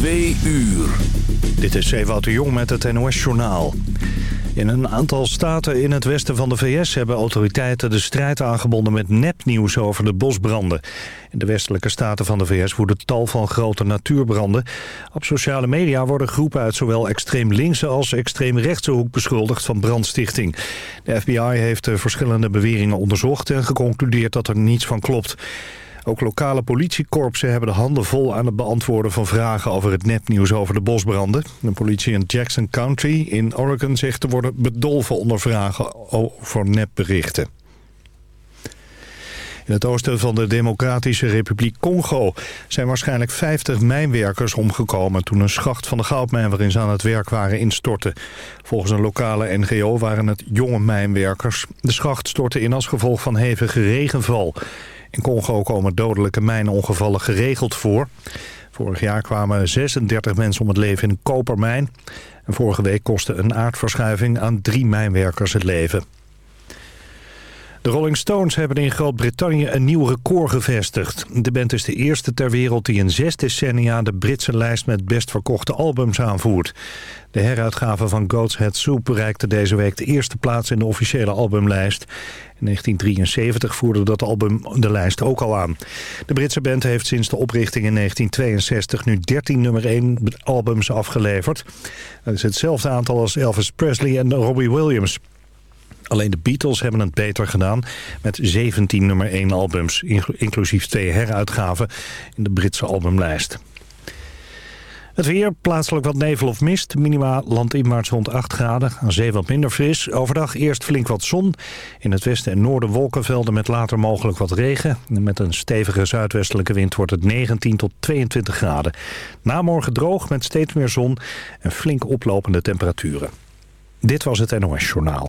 Twee uur. Dit is Ewout de Jong met het NOS-journaal. In een aantal staten in het westen van de VS hebben autoriteiten de strijd aangebonden met nepnieuws over de bosbranden. In de westelijke staten van de VS woeden tal van grote natuurbranden. Op sociale media worden groepen uit zowel extreem linkse als extreem rechtse hoek beschuldigd van brandstichting. De FBI heeft de verschillende beweringen onderzocht en geconcludeerd dat er niets van klopt. Ook lokale politiekorpsen hebben de handen vol aan het beantwoorden van vragen over het nepnieuws over de bosbranden. De politie in Jackson County in Oregon zegt te worden bedolven onder vragen over nepberichten. In het oosten van de Democratische Republiek Congo zijn waarschijnlijk 50 mijnwerkers omgekomen toen een schacht van de goudmijn waarin ze aan het werk waren instortte. Volgens een lokale NGO waren het jonge mijnwerkers. De schacht stortte in als gevolg van hevige regenval. In Congo komen dodelijke mijnongevallen geregeld voor. Vorig jaar kwamen 36 mensen om het leven in een kopermijn. En vorige week kostte een aardverschuiving aan drie mijnwerkers het leven. De Rolling Stones hebben in Groot-Brittannië een nieuw record gevestigd. De band is de eerste ter wereld die in zes decennia de Britse lijst met best verkochte albums aanvoert. De heruitgave van Goat's Head Soup bereikte deze week de eerste plaats in de officiële albumlijst. In 1973 voerde dat album de lijst ook al aan. De Britse band heeft sinds de oprichting in 1962 nu 13 nummer 1 albums afgeleverd. Dat is hetzelfde aantal als Elvis Presley en Robbie Williams. Alleen de Beatles hebben het beter gedaan met 17 nummer 1 albums, inclusief twee heruitgaven in de Britse albumlijst. Het weer, plaatselijk wat nevel of mist. Minima landinwaarts rond 8 graden. Aan zee wat minder fris. Overdag eerst flink wat zon. In het westen en noorden wolkenvelden met later mogelijk wat regen. Met een stevige zuidwestelijke wind wordt het 19 tot 22 graden. Na morgen droog met steeds meer zon en flink oplopende temperaturen. Dit was het NOS Journaal.